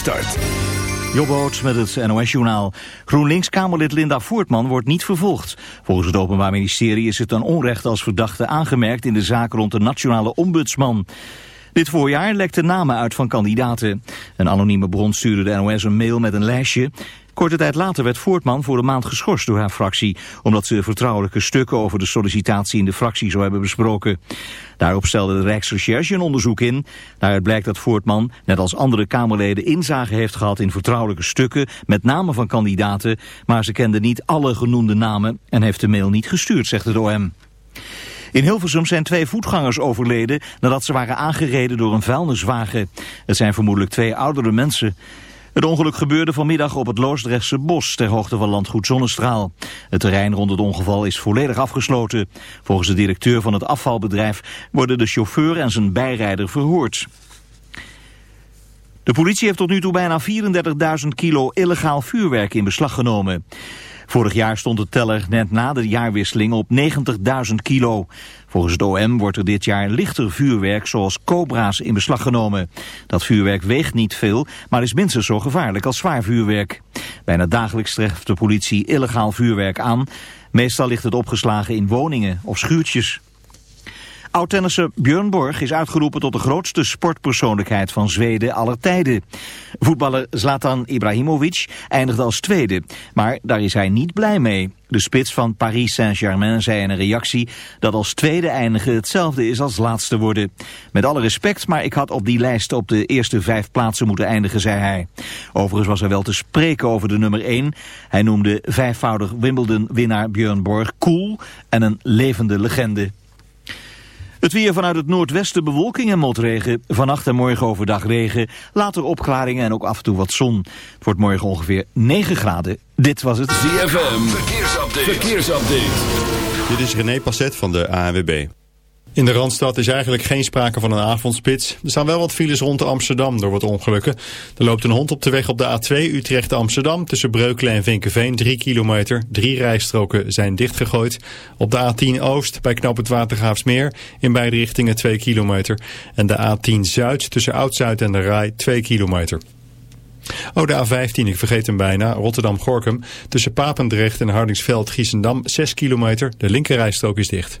start. Jobboot met het NOS-journaal. GroenLinks-Kamerlid Linda Voortman wordt niet vervolgd. Volgens het Openbaar Ministerie is het een onrecht als verdachte aangemerkt in de zaak rond de nationale ombudsman. Dit voorjaar lekte namen uit van kandidaten. Een anonieme bron stuurde de NOS een mail met een lijstje. Korte tijd later werd Voortman voor de maand geschorst door haar fractie... omdat ze vertrouwelijke stukken over de sollicitatie in de fractie zou hebben besproken. Daarop stelde de Rijksrecherche een onderzoek in. Daaruit blijkt dat Voortman, net als andere Kamerleden, inzage heeft gehad in vertrouwelijke stukken met namen van kandidaten... maar ze kende niet alle genoemde namen en heeft de mail niet gestuurd, zegt het OM. In Hilversum zijn twee voetgangers overleden nadat ze waren aangereden door een vuilniswagen. Het zijn vermoedelijk twee oudere mensen. Het ongeluk gebeurde vanmiddag op het Loosdrechtse bos ter hoogte van landgoed Zonnestraal. Het terrein rond het ongeval is volledig afgesloten. Volgens de directeur van het afvalbedrijf worden de chauffeur en zijn bijrijder verhoord. De politie heeft tot nu toe bijna 34.000 kilo illegaal vuurwerk in beslag genomen. Vorig jaar stond de teller net na de jaarwisseling op 90.000 kilo. Volgens het OM wordt er dit jaar lichter vuurwerk zoals cobra's in beslag genomen. Dat vuurwerk weegt niet veel, maar is minstens zo gevaarlijk als zwaar vuurwerk. Bijna dagelijks treft de politie illegaal vuurwerk aan. Meestal ligt het opgeslagen in woningen of schuurtjes. Oud-tennisser Björn Borg is uitgeroepen tot de grootste sportpersoonlijkheid van Zweden aller tijden. Voetballer Zlatan Ibrahimovic eindigde als tweede, maar daar is hij niet blij mee. De spits van Paris Saint-Germain zei in een reactie dat als tweede eindigen hetzelfde is als laatste worden. Met alle respect, maar ik had op die lijst op de eerste vijf plaatsen moeten eindigen, zei hij. Overigens was er wel te spreken over de nummer 1. Hij noemde vijfvoudig Wimbledon-winnaar Björn Borg cool en een levende legende. Het weer vanuit het noordwesten bewolking en motregen. Vannacht en morgen overdag regen. Later opklaringen en ook af en toe wat zon. Het wordt morgen ongeveer 9 graden. Dit was het ZFM. Verkeersupdate. Verkeersupdate. Dit is René Passet van de ANWB. In de Randstad is eigenlijk geen sprake van een avondspits. Er staan wel wat files rond Amsterdam door wat ongelukken. Er loopt een hond op de weg op de A2 Utrecht-Amsterdam... tussen Breukelen en Vinkenveen, 3 kilometer. Drie rijstroken zijn dichtgegooid. Op de A10 Oost bij knap het Watergraafsmeer... in beide richtingen 2 kilometer. En de A10 Zuid tussen Oud-Zuid en de Rai 2 kilometer. Oh, de A15, ik vergeet hem bijna. Rotterdam-Gorkum. Tussen Papendrecht en Hardingsveld-Giessendam 6 kilometer. De linkerrijstrook is dicht.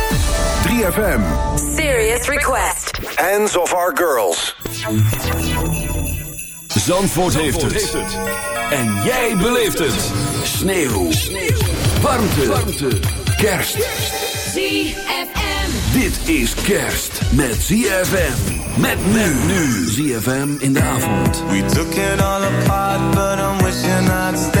ZFM. Serious request. Hands of our girls. Zandvoort, Zandvoort heeft, het. En jij beleeft het. Sneeuw. Warmte. Kerst. ZFM. Dit is kerst met ZFM. Met men nu. ZFM in de avond. We took it all apart, but I'm wishing I'd stay.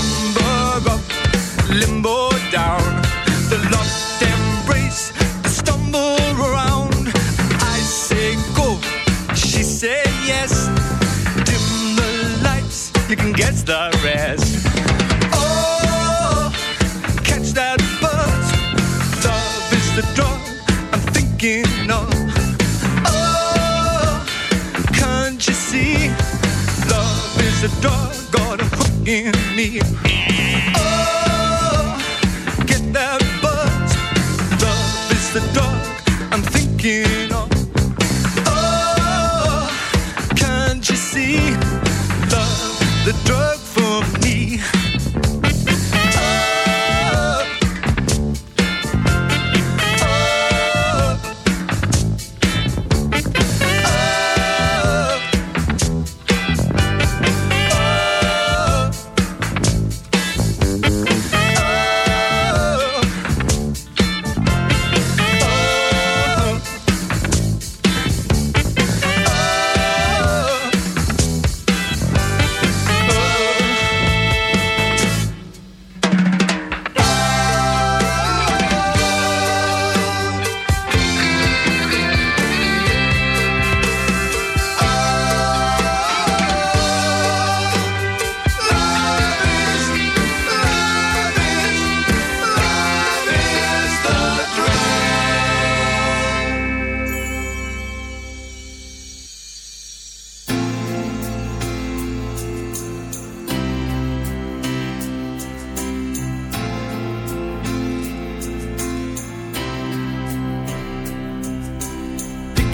number me.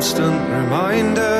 constant reminder.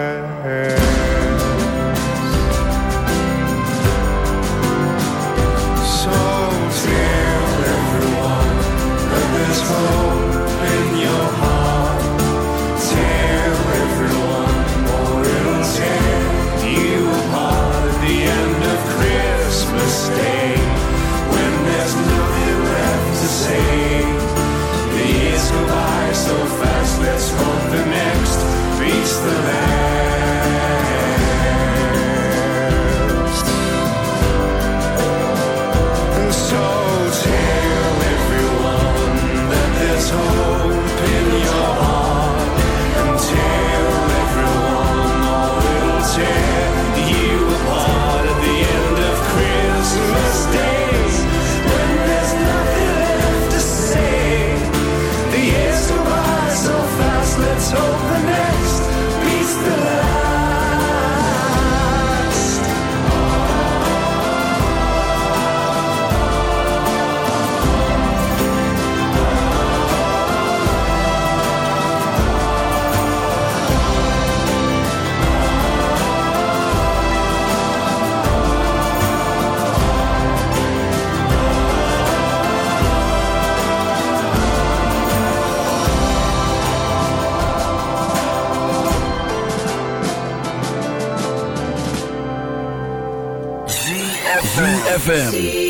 ZFM.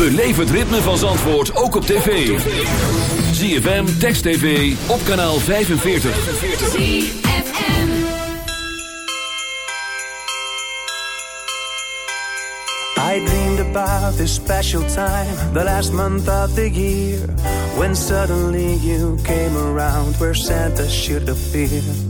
Beleef het ritme van Zandvoort ook op tv. ZFM, Text TV, op kanaal 45. I dreamed about this special time, the last month of the year, when suddenly you came around where Santa should appear.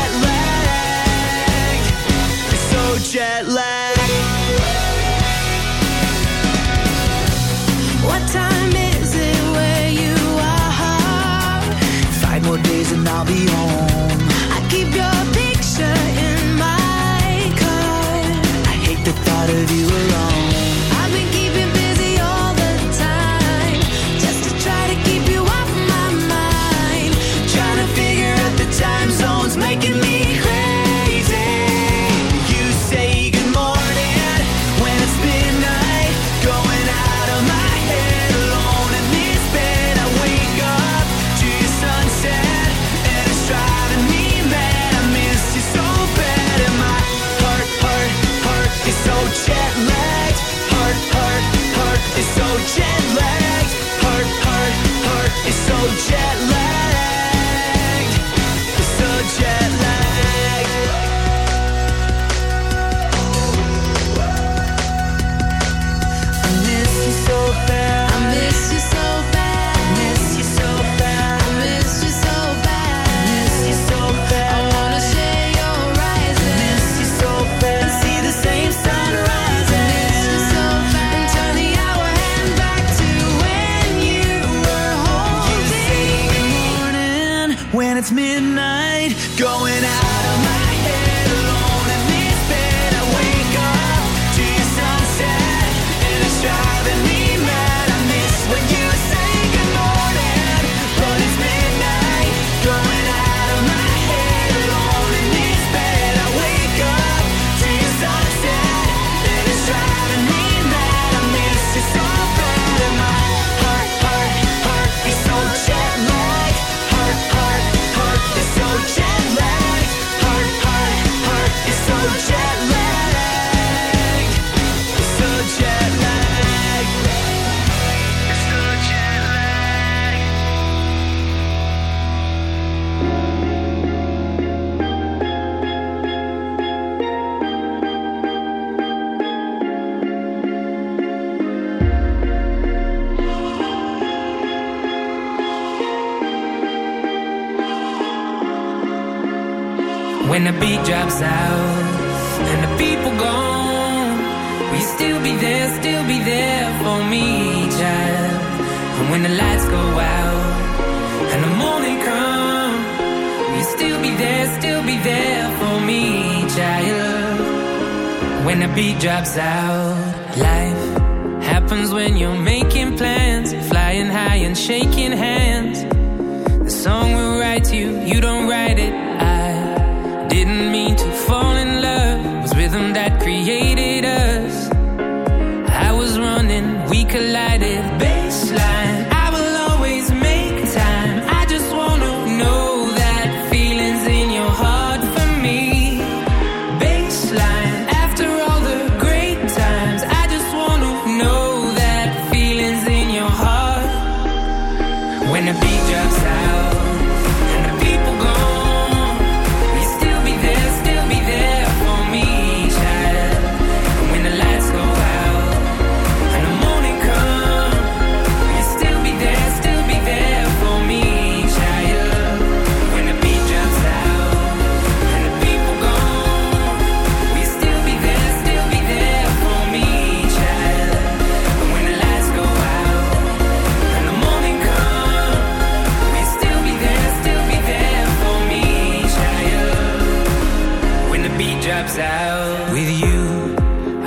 I'll be home. out. when the beat drops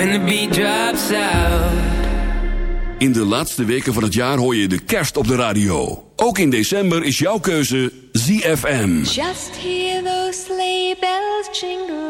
When the In de laatste weken van het jaar hoor je de kerst op de radio. Ook in december is jouw keuze ZFM. Just hear those sleigh bells jingle.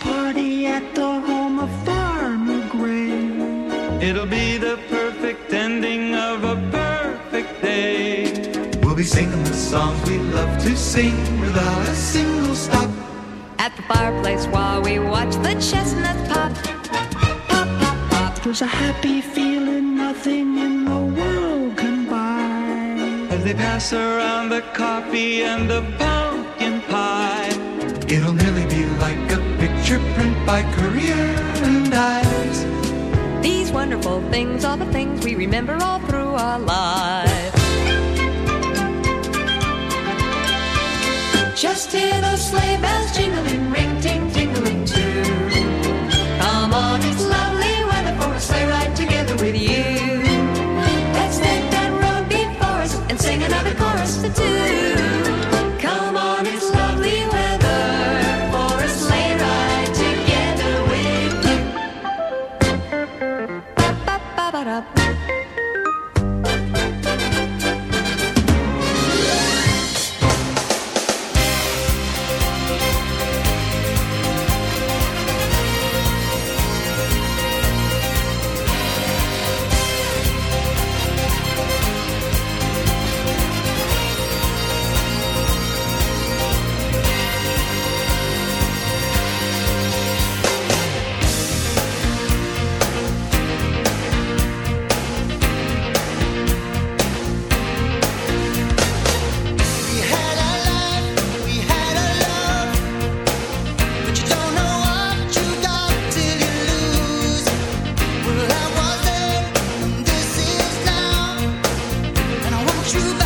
party at the home of Farmer Gray. It'll be the perfect ending of a perfect day. We'll be singing the songs we love to sing without a single stop. At the fireplace while we watch the chestnuts pop. Pop, pop, pop. There's a happy feeling nothing in the world can buy. As they pass around the coffee and the pumpkin pie. It'll picture print by Career and Ives. These wonderful things are the things we remember all through our lives. Just hear those sleigh bells jingling, ring, ting, tingling too. Come on, it's truth.